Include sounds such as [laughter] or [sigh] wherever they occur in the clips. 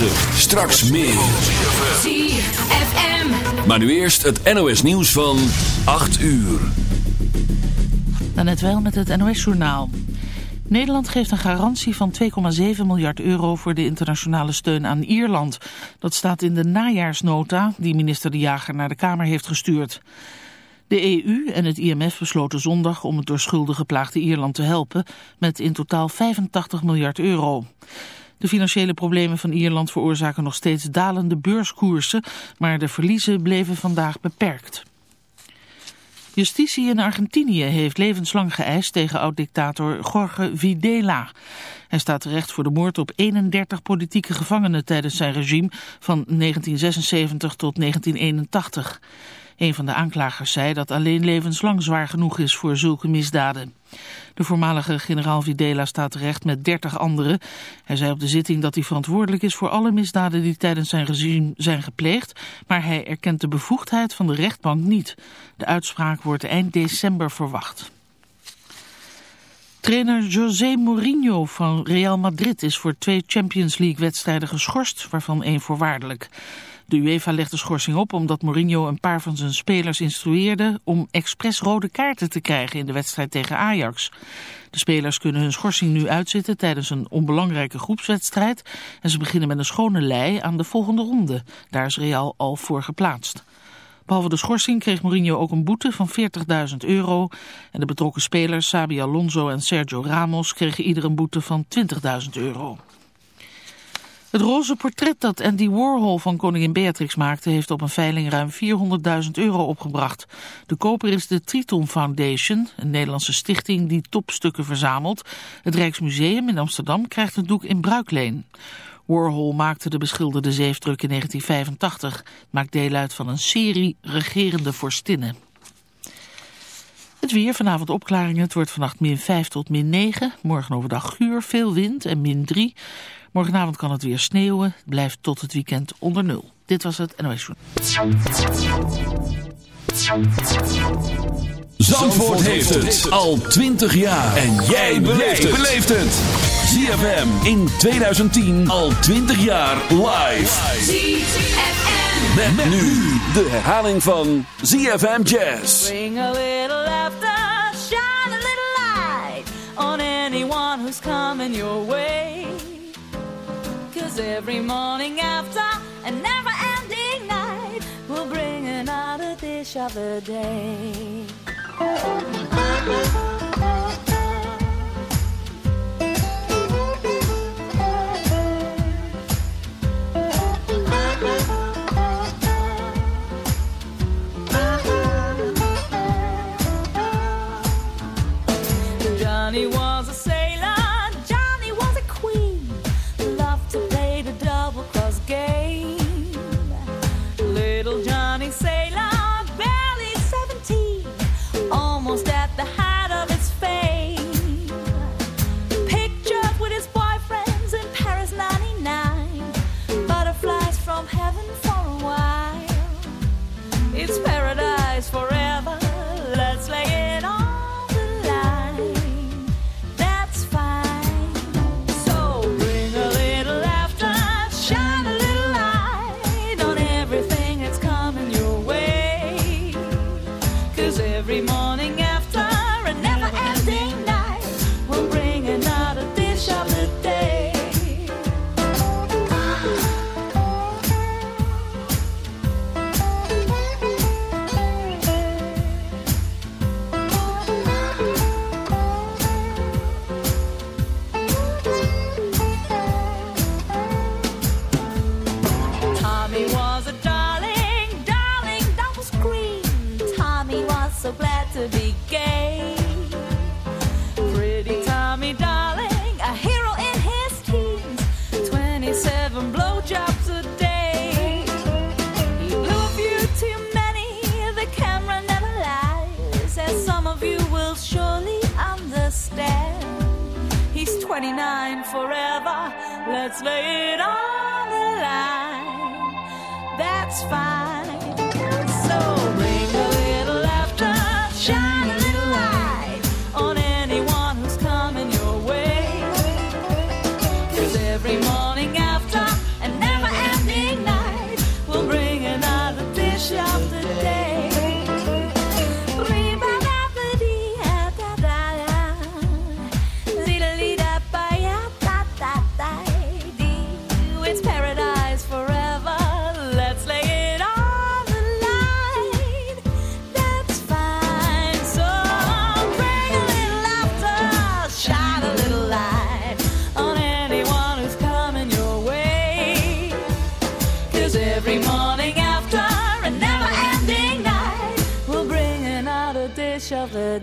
106.9. Straks meer. ZFM. Maar nu eerst het NOS nieuws van 8 uur. Dan wel met het NOS-journaal. Nederland geeft een garantie van 2,7 miljard euro voor de internationale steun aan Ierland. Dat staat in de najaarsnota die minister De Jager naar de Kamer heeft gestuurd. De EU en het IMF besloten zondag om het door schulden geplaagde Ierland te helpen met in totaal 85 miljard euro. De financiële problemen van Ierland veroorzaken nog steeds dalende beurskoersen, maar de verliezen bleven vandaag beperkt. Justitie in Argentinië heeft levenslang geëist tegen oud-dictator Jorge Videla. Hij staat terecht voor de moord op 31 politieke gevangenen tijdens zijn regime van 1976 tot 1981. Een van de aanklagers zei dat alleen levenslang zwaar genoeg is voor zulke misdaden. De voormalige generaal Videla staat terecht met 30 anderen. Hij zei op de zitting dat hij verantwoordelijk is voor alle misdaden die tijdens zijn regime zijn gepleegd, maar hij erkent de bevoegdheid van de rechtbank niet. De uitspraak wordt eind december verwacht. Trainer José Mourinho van Real Madrid is voor twee Champions League wedstrijden geschorst, waarvan één voorwaardelijk. De UEFA legt de schorsing op omdat Mourinho een paar van zijn spelers instrueerde om expres rode kaarten te krijgen in de wedstrijd tegen Ajax. De spelers kunnen hun schorsing nu uitzitten tijdens een onbelangrijke groepswedstrijd en ze beginnen met een schone lei aan de volgende ronde. Daar is Real al voor geplaatst. Behalve de schorsing kreeg Mourinho ook een boete van 40.000 euro. En de betrokken spelers Sabi Alonso en Sergio Ramos kregen ieder een boete van 20.000 euro. Het roze portret dat Andy Warhol van koningin Beatrix maakte... heeft op een veiling ruim 400.000 euro opgebracht. De koper is de Triton Foundation, een Nederlandse stichting die topstukken verzamelt. Het Rijksmuseum in Amsterdam krijgt het doek in bruikleen. Warhol maakte de beschilderde zeefdruk in 1985. Maakt deel uit van een serie regerende vorstinnen. Het weer, vanavond opklaringen. Het wordt vannacht min 5 tot min 9. Morgen overdag guur, veel wind en min 3. Morgenavond kan het weer sneeuwen. Het blijft tot het weekend onder nul. Dit was het NOS Zandvoort heeft het al 20 jaar. En jij beleeft het. ZFM in 2010 al 20 jaar live. ZFM. Met, met nu de herhaling van ZFM Jazz. Bring a little laughter, shine a little light on anyone who's coming your way. Every morning after a never ending night will bring another dish of the day.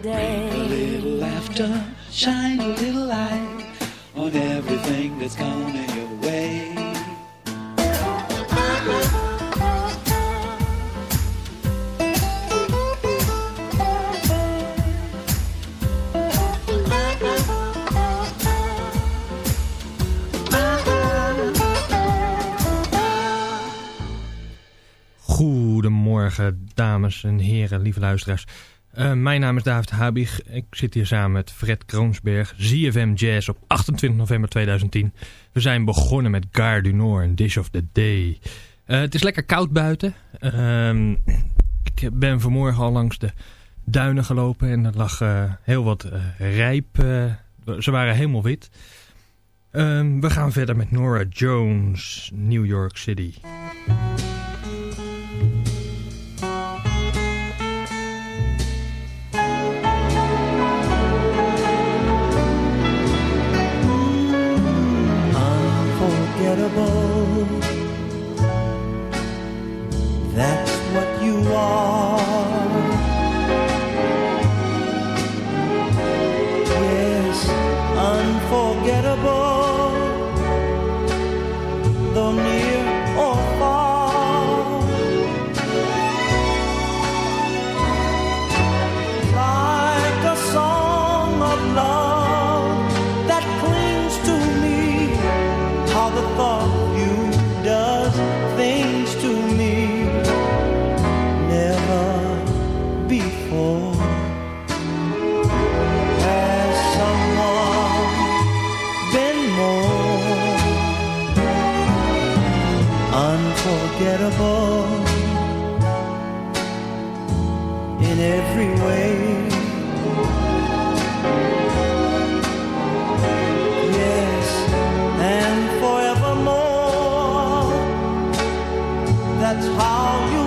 Day. Bring a little laughter, shine a little light on everything that's in your way. Goedemorgen, dames en heren, lieve luisteraars. Uh, mijn naam is David Habig. Ik zit hier samen met Fred Kroonsberg, ZFM Jazz op 28 november 2010. We zijn begonnen met Gare du Nord Dish of the Day. Uh, het is lekker koud buiten. Uh, ik ben vanmorgen al langs de duinen gelopen en er lag uh, heel wat rijp. ze waren helemaal wit. Ehm, we gaan verder met Nora Jones, New York City. Oh. Unforgettable in every way yes, and forevermore. That's how you'll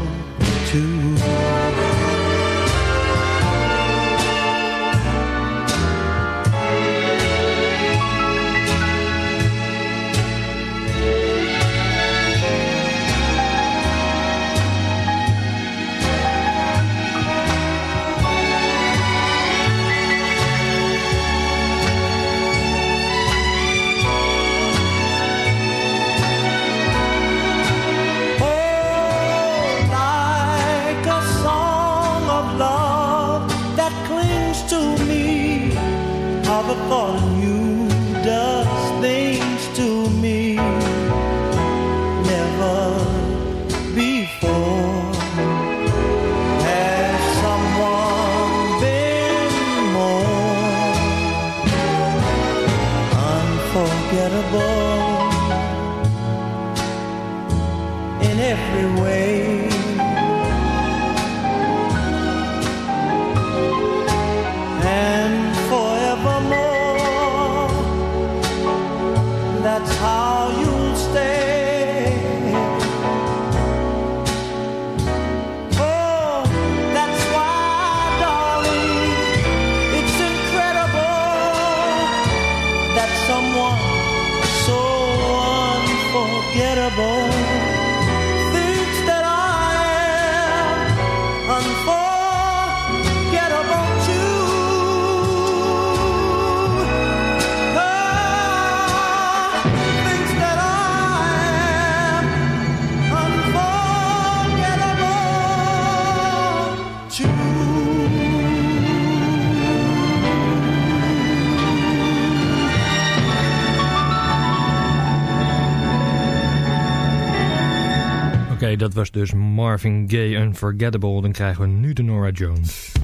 dat was dus Marvin Gaye Unforgettable. Dan krijgen we nu de Nora Jones.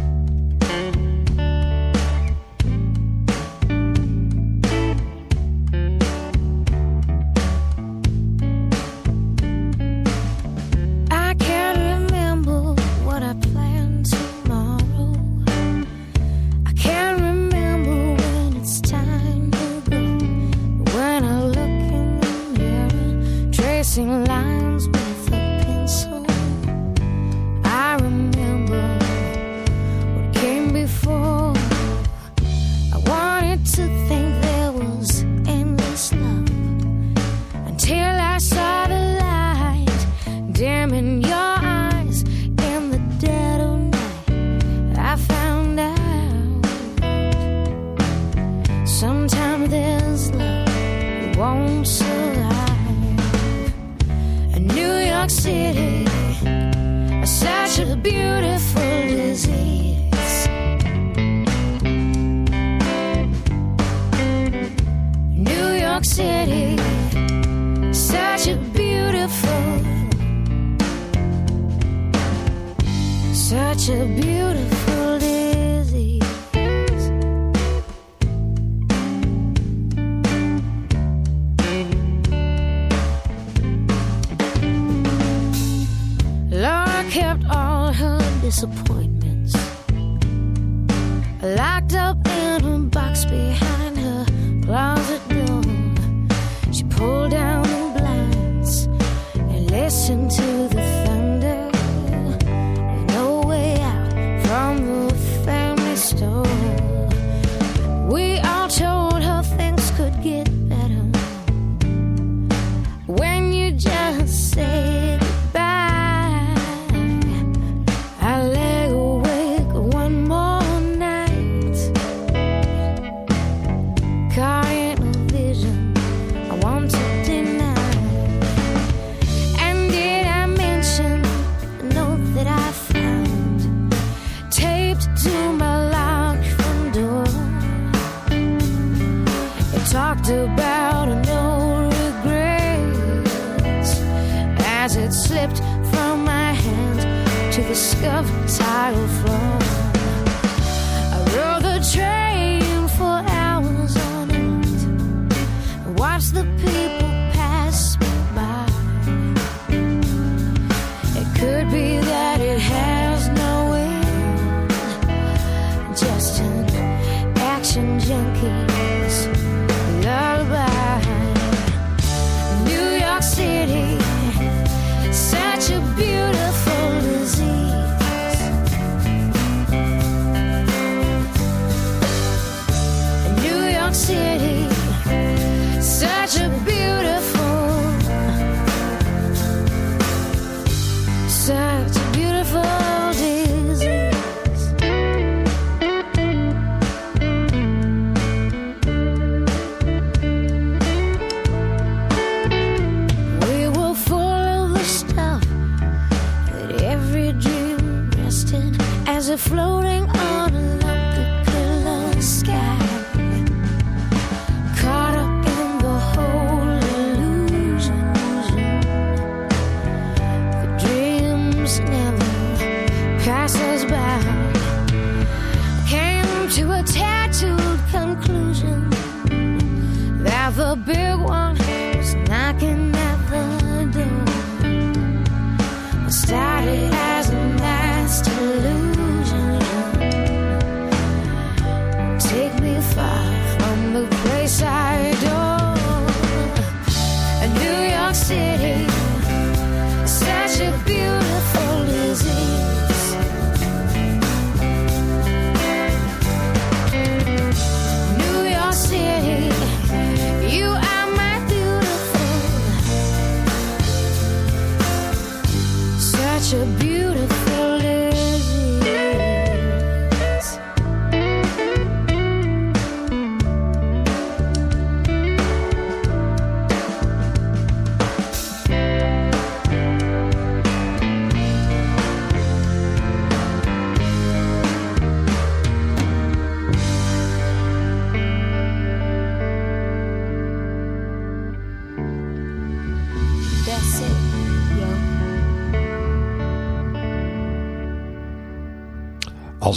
city, such a beautiful, such a beautiful.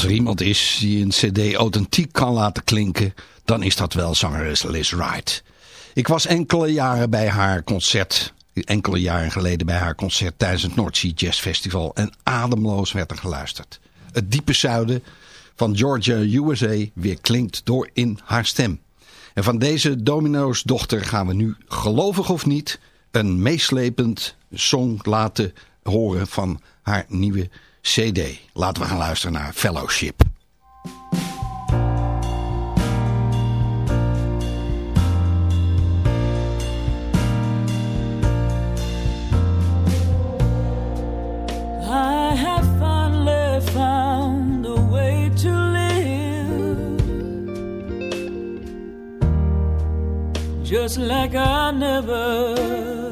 als er iemand is die een cd authentiek kan laten klinken, dan is dat wel zangeres Liz Wright. Ik was enkele jaren bij haar concert, enkele jaren geleden bij haar concert tijdens het Noordzee Jazz Festival en ademloos werd er geluisterd. Het diepe zuiden van Georgia, USA weer klinkt door in haar stem. En van deze domino's dochter gaan we nu, gelovig of niet, een meeslepend song laten horen van haar nieuwe CD. Laten we gaan luisteren naar Fellowship. just like I never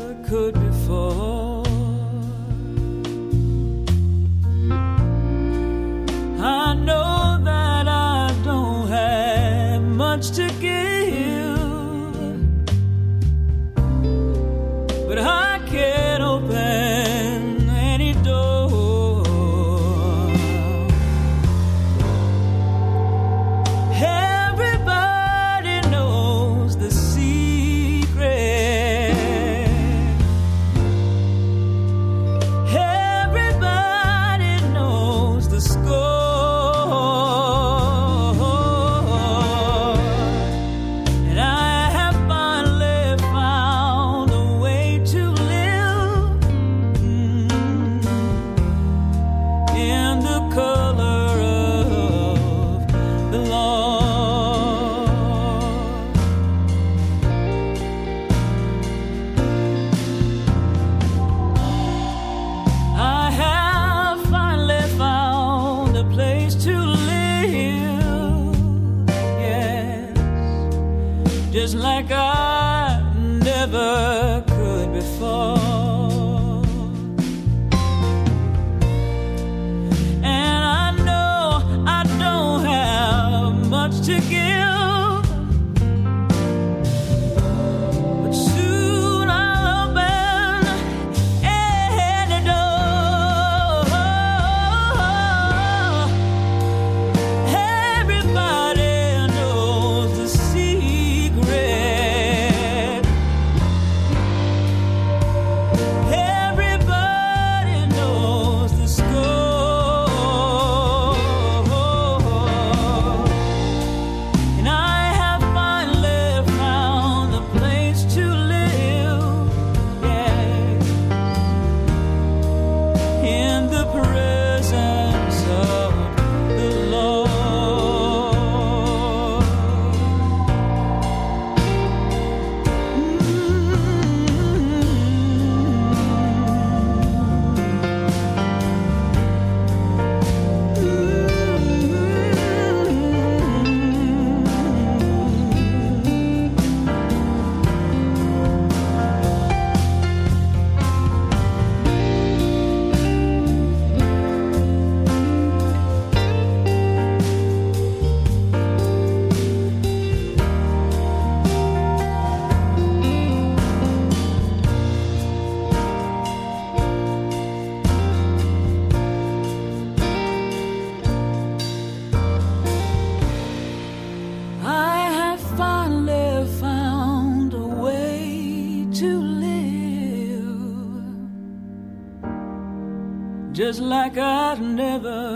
like I've never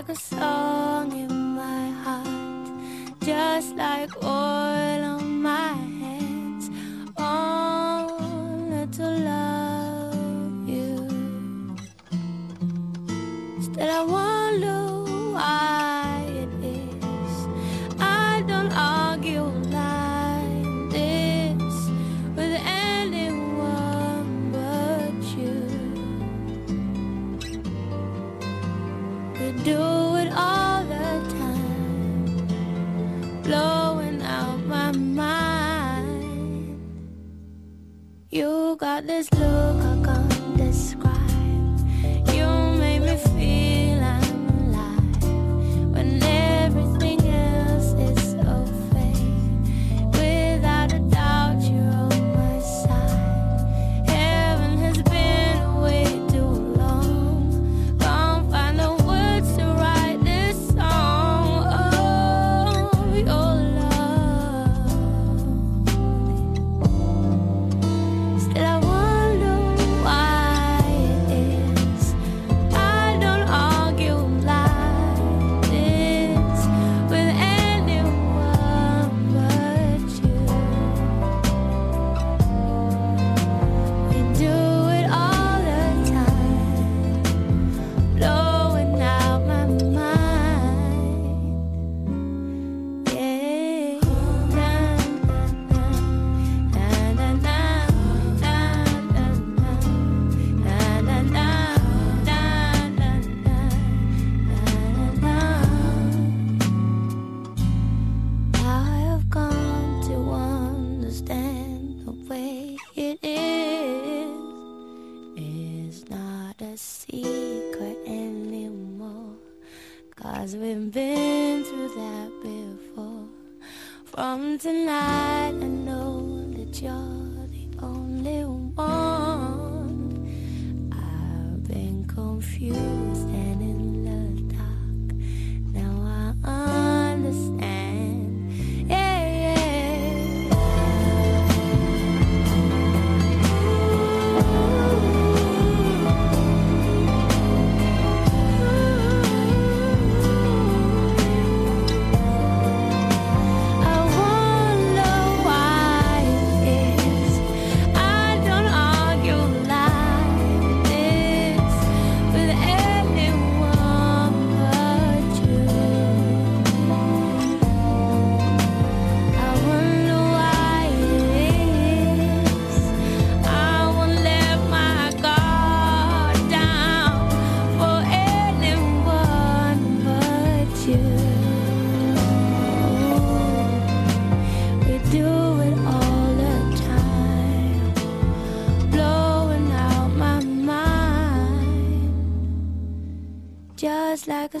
like a song in my heart, just like all.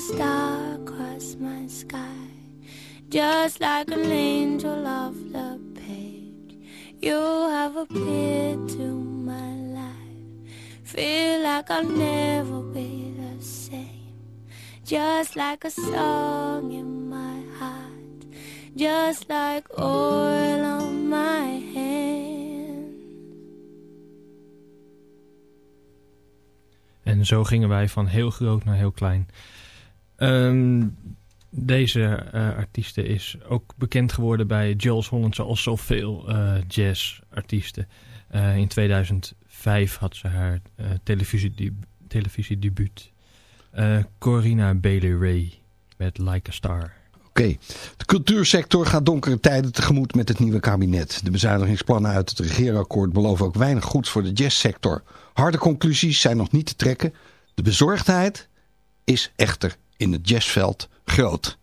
Star across my sky, just like an angel off the page. You have appeared to my life. Feel like I'll never be the same. Just like a song in my heart just like oil on my hand. En zo gingen wij van heel groot naar heel klein. Ehm, deze eh, artieste is ook bekend geworden bij Jules Holland, zoals zoveel eh jazzartiesten. Eh, in 2005 had ze haar televisie televisiedebuut. Eh Corina Bailey Ray met Like a Star. Oké, de cultuursector gaat donkere tijden tegemoet met het nieuwe kabinet. De bezuinigingsplannen uit het regeerakkoord beloven ook weinig goeds voor de jazzsector. Harde conclusies zijn nog niet te trekken. De bezorgdheid is echter in het jazzveld groot.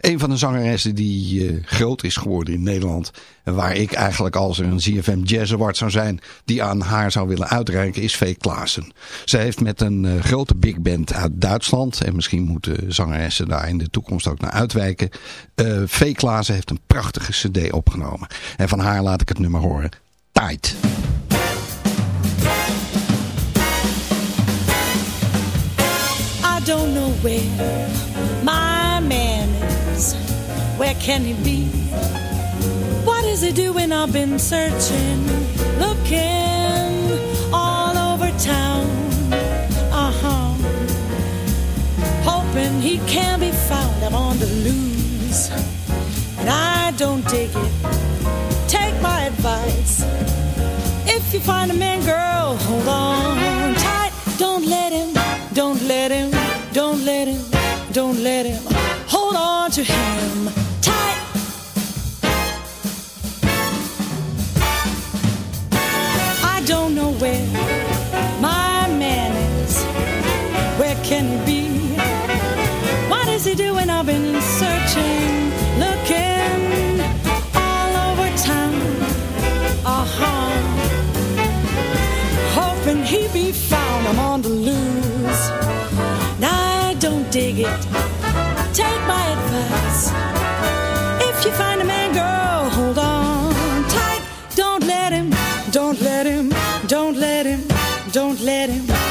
Een van de zangeressen die eh, groot is geworden in Nederland. En waar ik eigenlijk als er een ZFM Jazz Award zou zijn. Die aan haar zou willen uitreiken is Vee Klaassen. Zij heeft met een eh, grote big band uit Duitsland. En misschien moeten zangeressen daar in de toekomst ook naar uitwijken. Uh, Vee Klaassen heeft een prachtige cd opgenomen. En van haar laat ik het nummer horen. Tight. Don't know where my man is. Where can he be? What is he doing? I've been searching, looking all over town. Uh huh. Hoping he can be found. I'm on the loose. And I don't dig it. Take my advice. If you find a man, girl, hold on tight. Don't let him, don't let him, let him, don't let him. Hold on to him tight. I don't know where my man is. Where can he be What is he be? fall get. Take my advice. If you find a man, girl, hold on tight. Don't let him, don't let him, don't let him, don't let him.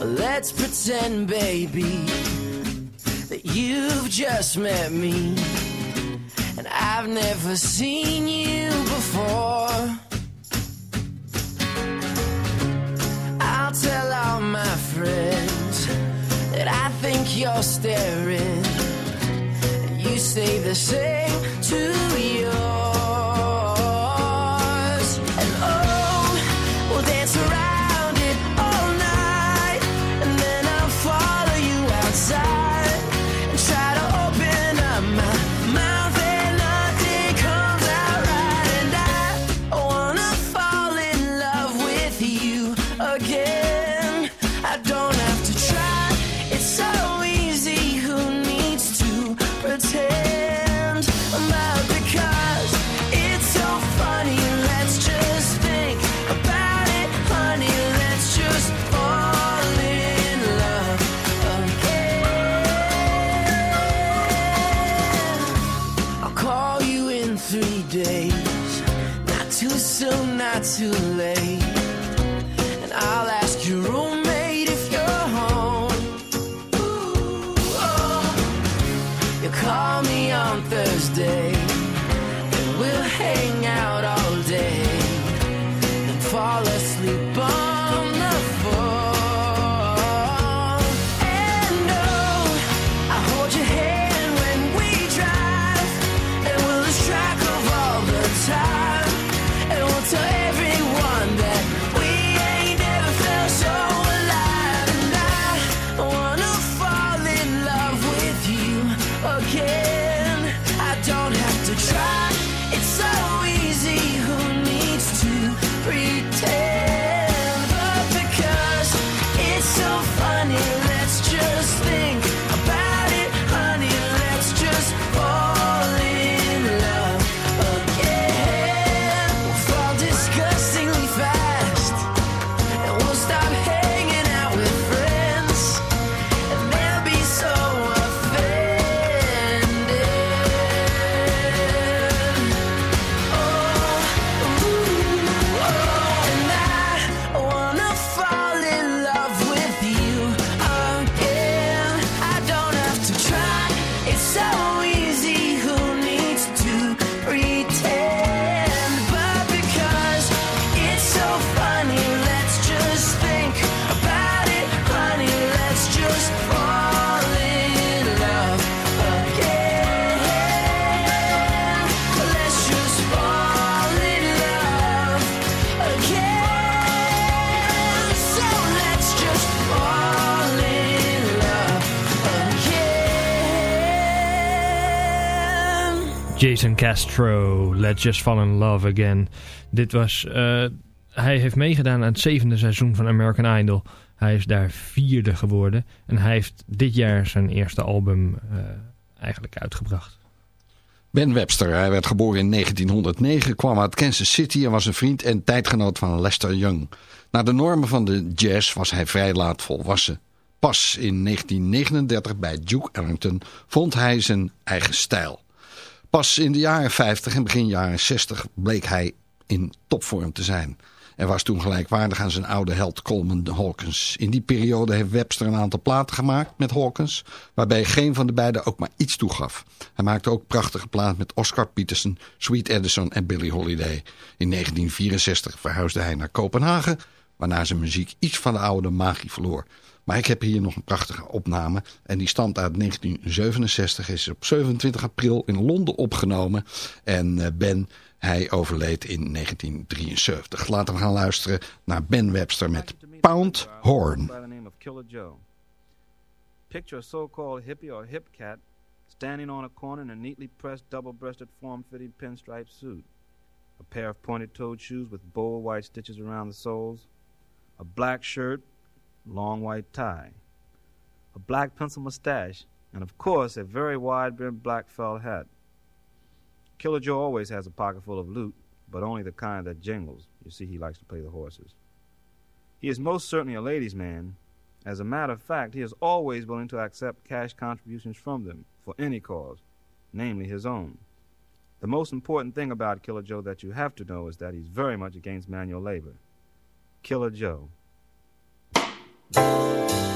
Let's pretend, baby, that you've just met me and I've never seen you before. I'll tell all my friends that I think you're staring. You say the same to yours. too Jason Castro, Let's Just Fall in Love Again. Dit was... eh, hij heeft meegedaan aan het zevende seizoen van American Idol. Hij is daar vierde geworden. En hij heeft dit jaar zijn eerste album eh, eigenlijk uitgebracht. Ben Webster, hij werd geboren in 1909, kwam uit Kansas City en was een vriend en tijdgenoot van Lester Young. Naar de normen van de jazz was hij vrij laat volwassen. Pas in 1939 bij Duke Ellington vond hij zijn eigen stijl. Pas in de jaren 50 en begin jaren 60 bleek hij in topvorm te zijn. En was toen gelijkwaardig aan zijn oude held Coleman Hawkins. In die periode heeft Webster een aantal platen gemaakt met Hawkins, waarbij geen van de beiden ook maar iets toegaf. Hij maakte ook prachtige platen met Oscar Peterson, Sweet Edison en Billie Holiday. In 1964 verhuisde hij naar Kopenhagen, waarna zijn muziek iets van de oude magie verloor. Maar ik heb hier nog een prachtige opname. En die stamt uit 1967. Is op 27 april in Londen opgenomen. En eh, Ben, hij overleed in 1973. Laten we gaan luisteren naar Ben Webster met Pound Horn. Picture a so-called hippie or hip cat standing on a corner in a neatly pressed, double-breasted, form-fitting pinstripe suit. A pair of pointed-toed shoes with bold white stitches around the soles. A black shirt, long white tie. A black pencil mustache, and of course a very wide-brimmed black felt hat. Killer Joe always has a pocket full of loot, but only the kind that jingles. You see, he likes to play the horses. He is most certainly a ladies' man. As a matter of fact, he is always willing to accept cash contributions from them for any cause, namely his own. The most important thing about Killer Joe that you have to know is that he's very much against manual labor. Killer Joe. Thank you.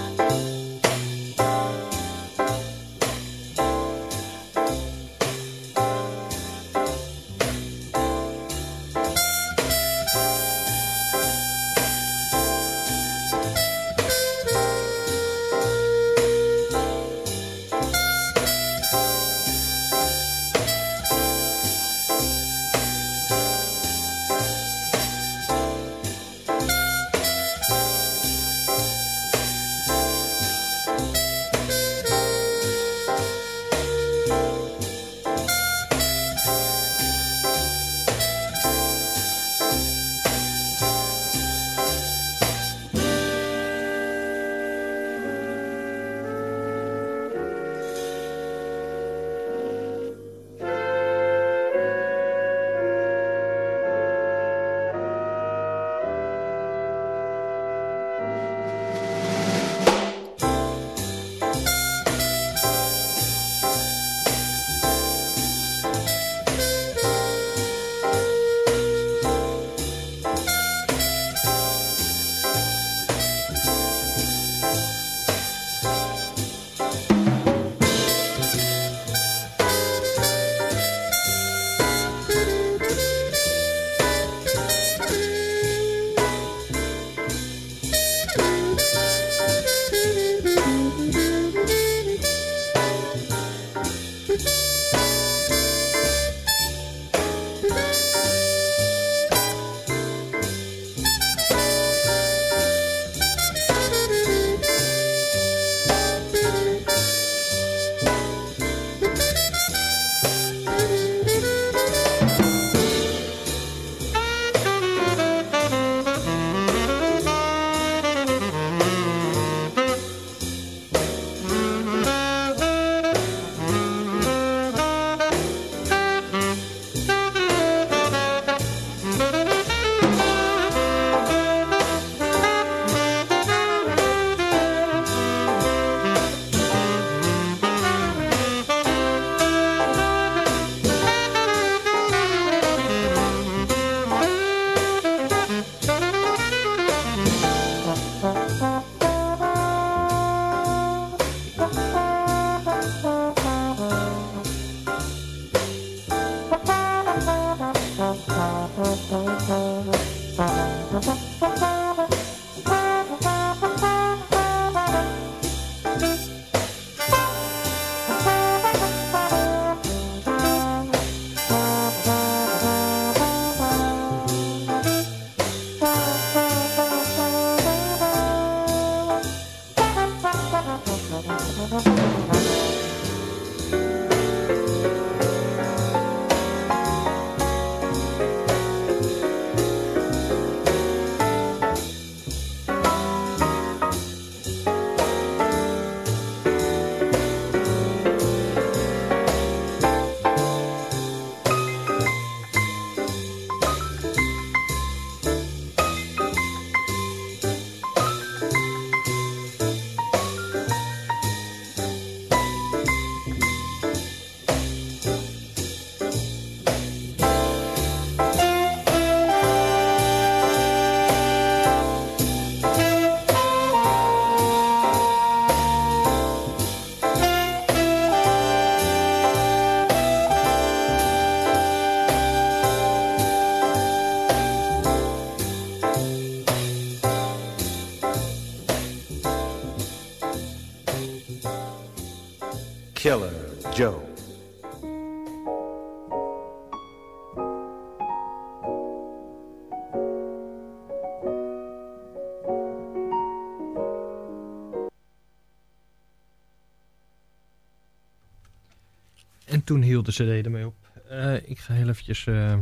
En toen hield de cd ermee op. Eh, ik ga heel eventjes eh,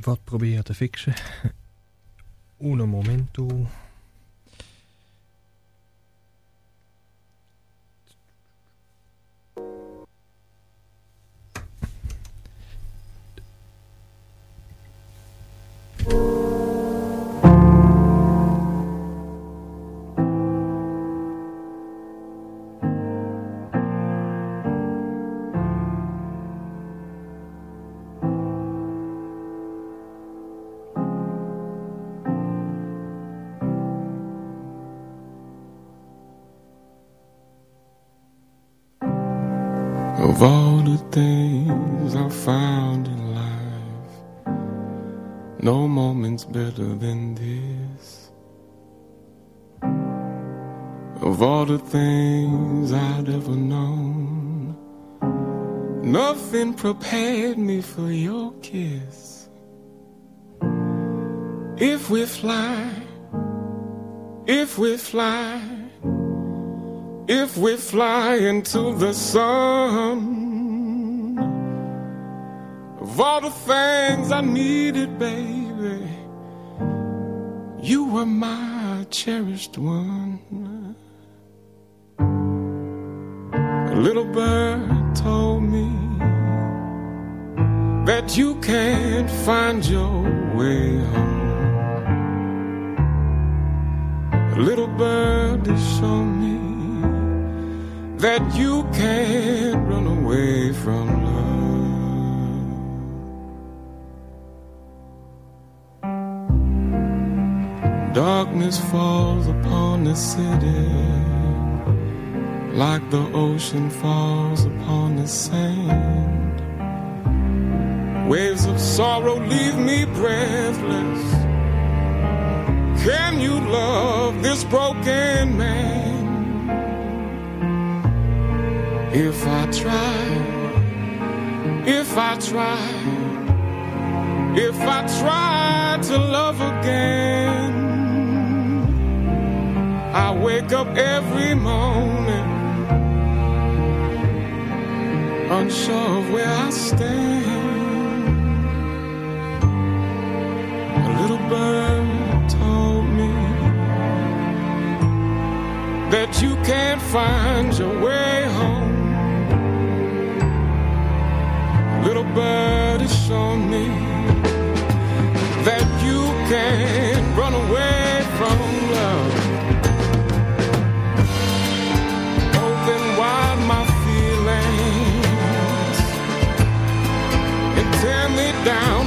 wat proberen te fixen. [laughs] Uno momento. Into the sun. Of all the things I needed, baby, you were my cherished one. A little bird told me that you can't find your way that you can't run away from love. Darkness falls upon the city like the ocean falls upon the sand. Waves of sorrow leave me breathless. Can you love this broken man? If I try, if I try, if I try to love again, I wake up every morning unsure of where I stand. A little bird told me that you can't find your way Little bird has shown me that you can't run away from love. Open wide my feelings and tear me down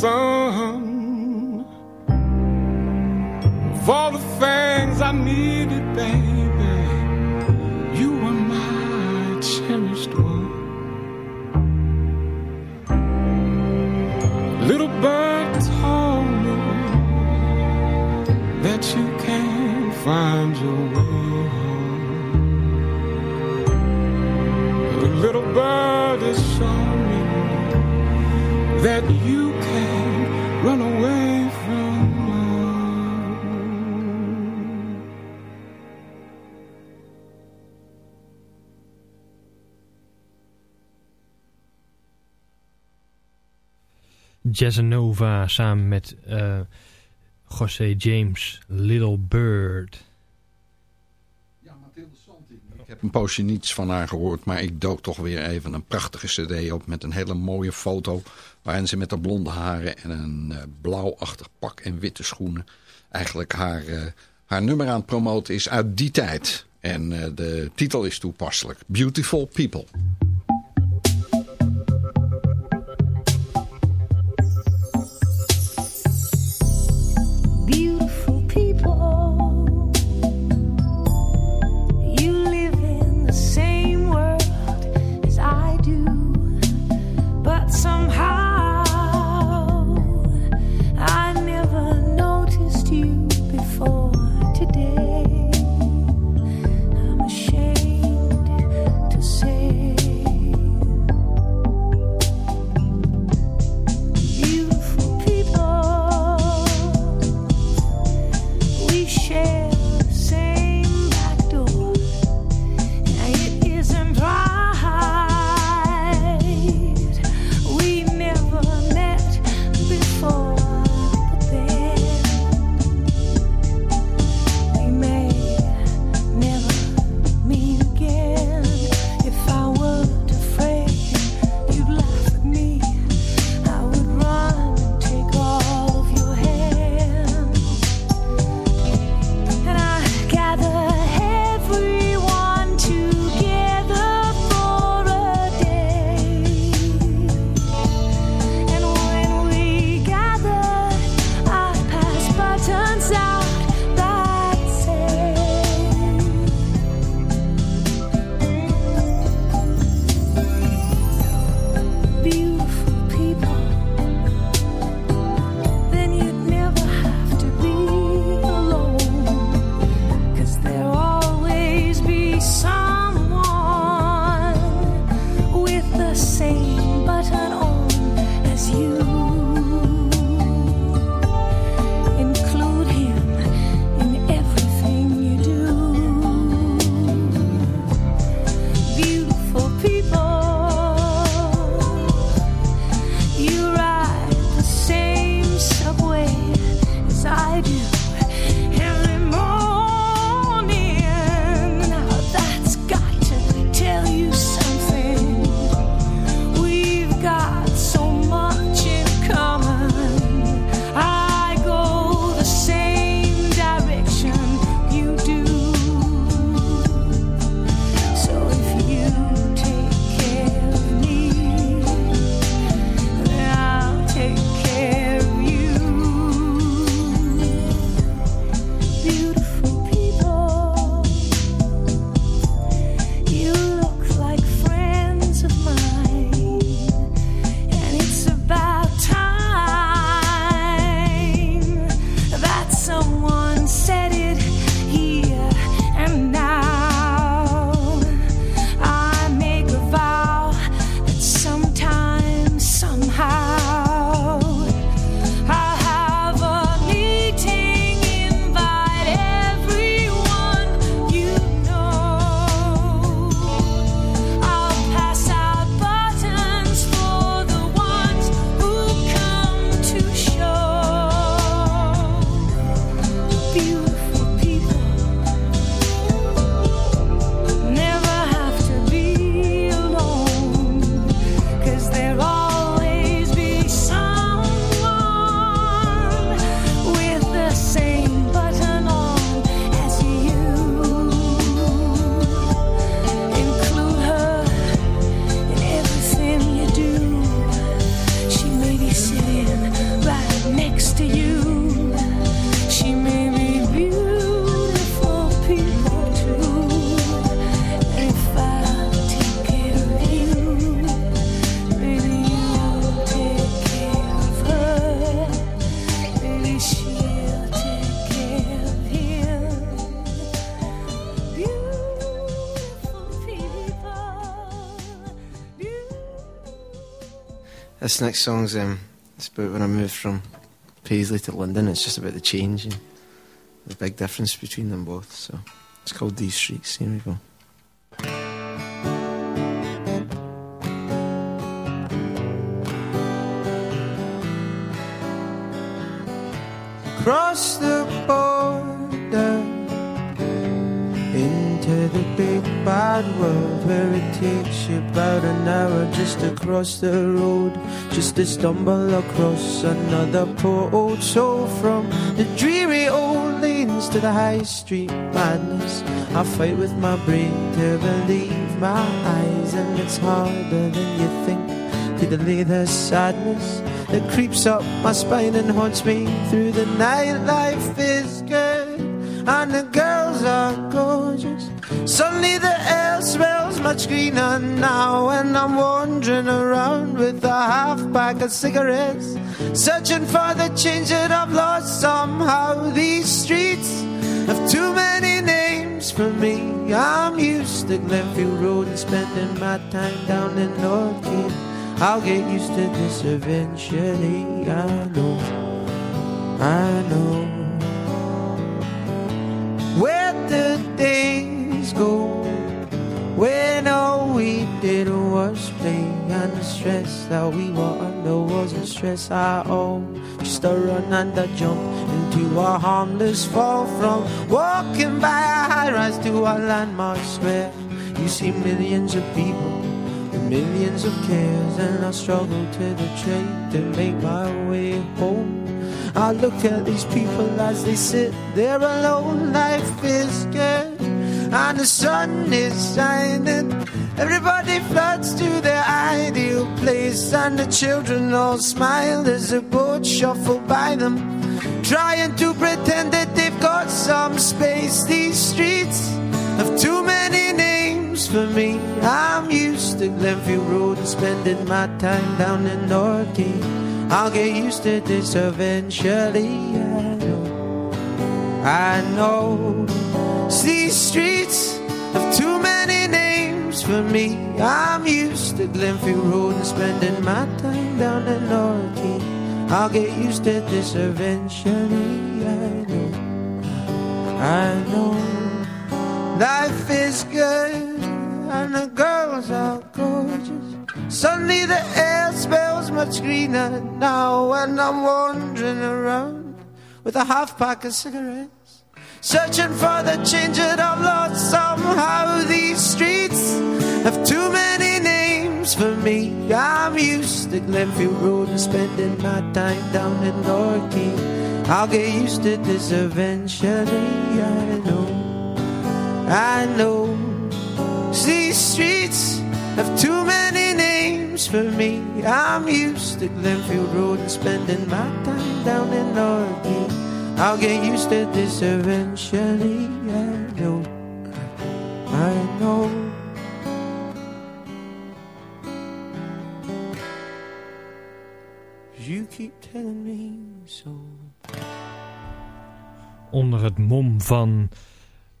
sun, of all the things I needed, baby, you were my cherished one. Little bird told me that you can find your way home. The little bird has shown me that you Jazzanova samen met eh José James, Little Bird. Ik heb een poosje niets van haar gehoord, maar ik dook toch weer even een prachtige cd op met een hele mooie foto. Waarin ze met haar blonde haren en een eh, blauwachtig pak en witte schoenen eigenlijk haar, eh, haar nummer aan het promoten is uit die tijd. En eh, de titel is toepasselijk. Beautiful People. Next song's um, it's about when I moved from Paisley to London. It's just about the change and the big difference between them both. So it's called These Streets. Here we go. Cross the border into the big bad world where it takes you about an hour just to cross the road, just to stumble across another poor old soul from the dreary old lanes to the high street madness. I fight with my brain to believe my eyes, and it's harder than you think to delay the sadness that creeps up my spine and haunts me through the night. Life is good, and the girls are gorgeous. Suddenly the air smells much greener now, and I'm wandering around with a half pack of cigarettes, searching for the change that I've lost somehow. These streets have too many names for me. I'm used to Glenfield Road and spending my time down in North Key. I'll get used to this eventually. I know, I know. Where the days go when all we did was play, and the stress that we were under wasn't stress at all. Just a run and a jump into a harmless fall from walking by a high rise to a landmark square. You see millions of people millions of cares and I struggle to the train to make my way home. I look at these people as they sit there alone. Life is good and the sun is shining. Everybody floods to their ideal place and the children all smile as the boats shuffle by them. Trying to pretend that they've got some space. These streets have too many names for me. I'm used to Glenfield Road and spending my time down in Northgate. I'll get used to this eventually. I know. I know. These streets have too many names for me. I'm used to Glenfield Road and spending my time down in Northgate. I'll get used to this eventually. I know. I know. Life is good and the girls are gorgeous. Suddenly the air smells much greener now and I'm wandering around with a half pack of cigarettes. Searching for the change that I've lost somehow. These streets have too many names for me. I'm used to Glenfield Road and spending my time down in Northgate. I'll get used to this eventually, I know. I know these streets have too many for me. I'm used to Glenfield Road and spending my time down in Northgate. I'll get used to this eventually. I know, I know. You keep telling me so. Onder het mom van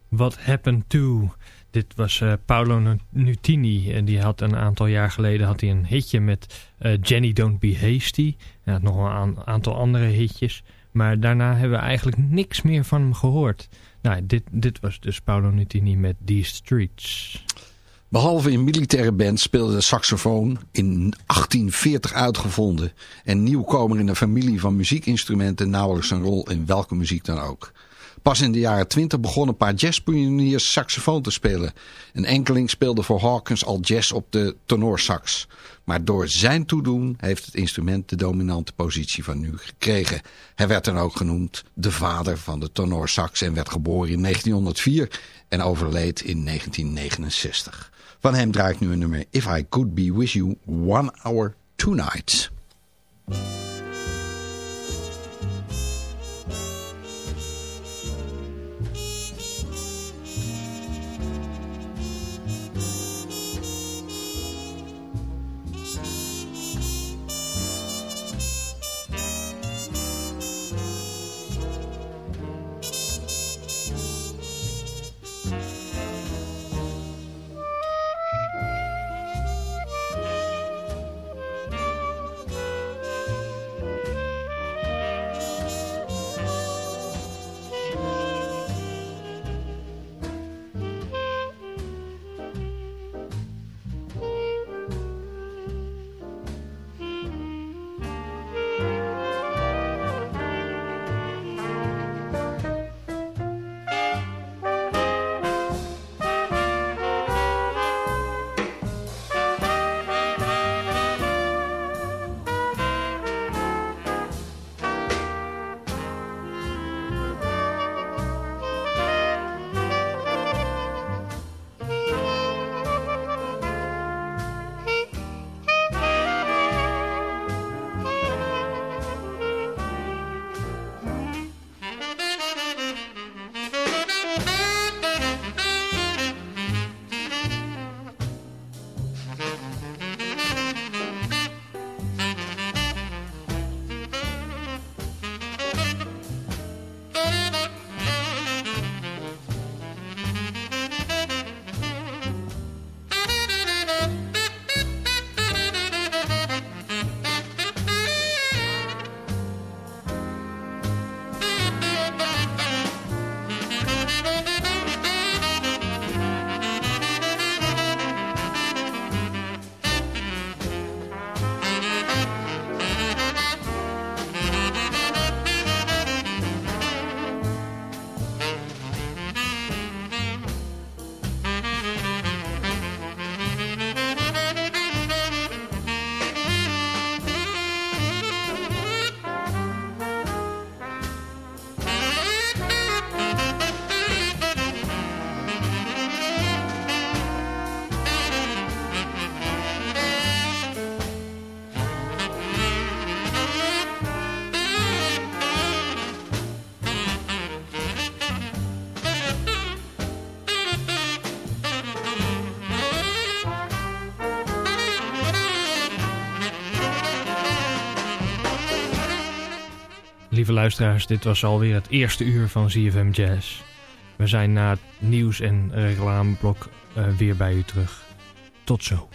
What Happened To. Dit was uh, Paolo Nutini. En die had een aantal jaar geleden had hij een hitje met uh, Jenny Don't Be Hasty. Hij had nog een aantal andere hitjes. Maar daarna hebben we eigenlijk niks meer van hem gehoord. Nou, dit, dit was dus Paolo Nutini met These Streets. Behalve in militaire bands speelde de saxofoon in 1840 uitgevonden. En nieuwkomer in een familie van muziekinstrumenten nauwelijks een rol in welke muziek dan ook. Pas in de jaren 20 begonnen een paar jazzpioniers saxofoon te spelen. Een enkeling speelde voor Hawkins al jazz op de tenorsax. Maar door zijn toedoen heeft het instrument de dominante positie van nu gekregen. Hij werd dan ook genoemd de vader van de tenorsax en werd geboren in 1904 en overleed in 1969. Van hem draai ik nu een nummer If I Could Be With You One Hour Two lieve luisteraars, dit was alweer het eerste uur van ZFM Jazz. We zijn na het nieuws- en reclameblok eh, weer bij u terug. Tot zo.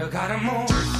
You gotta move.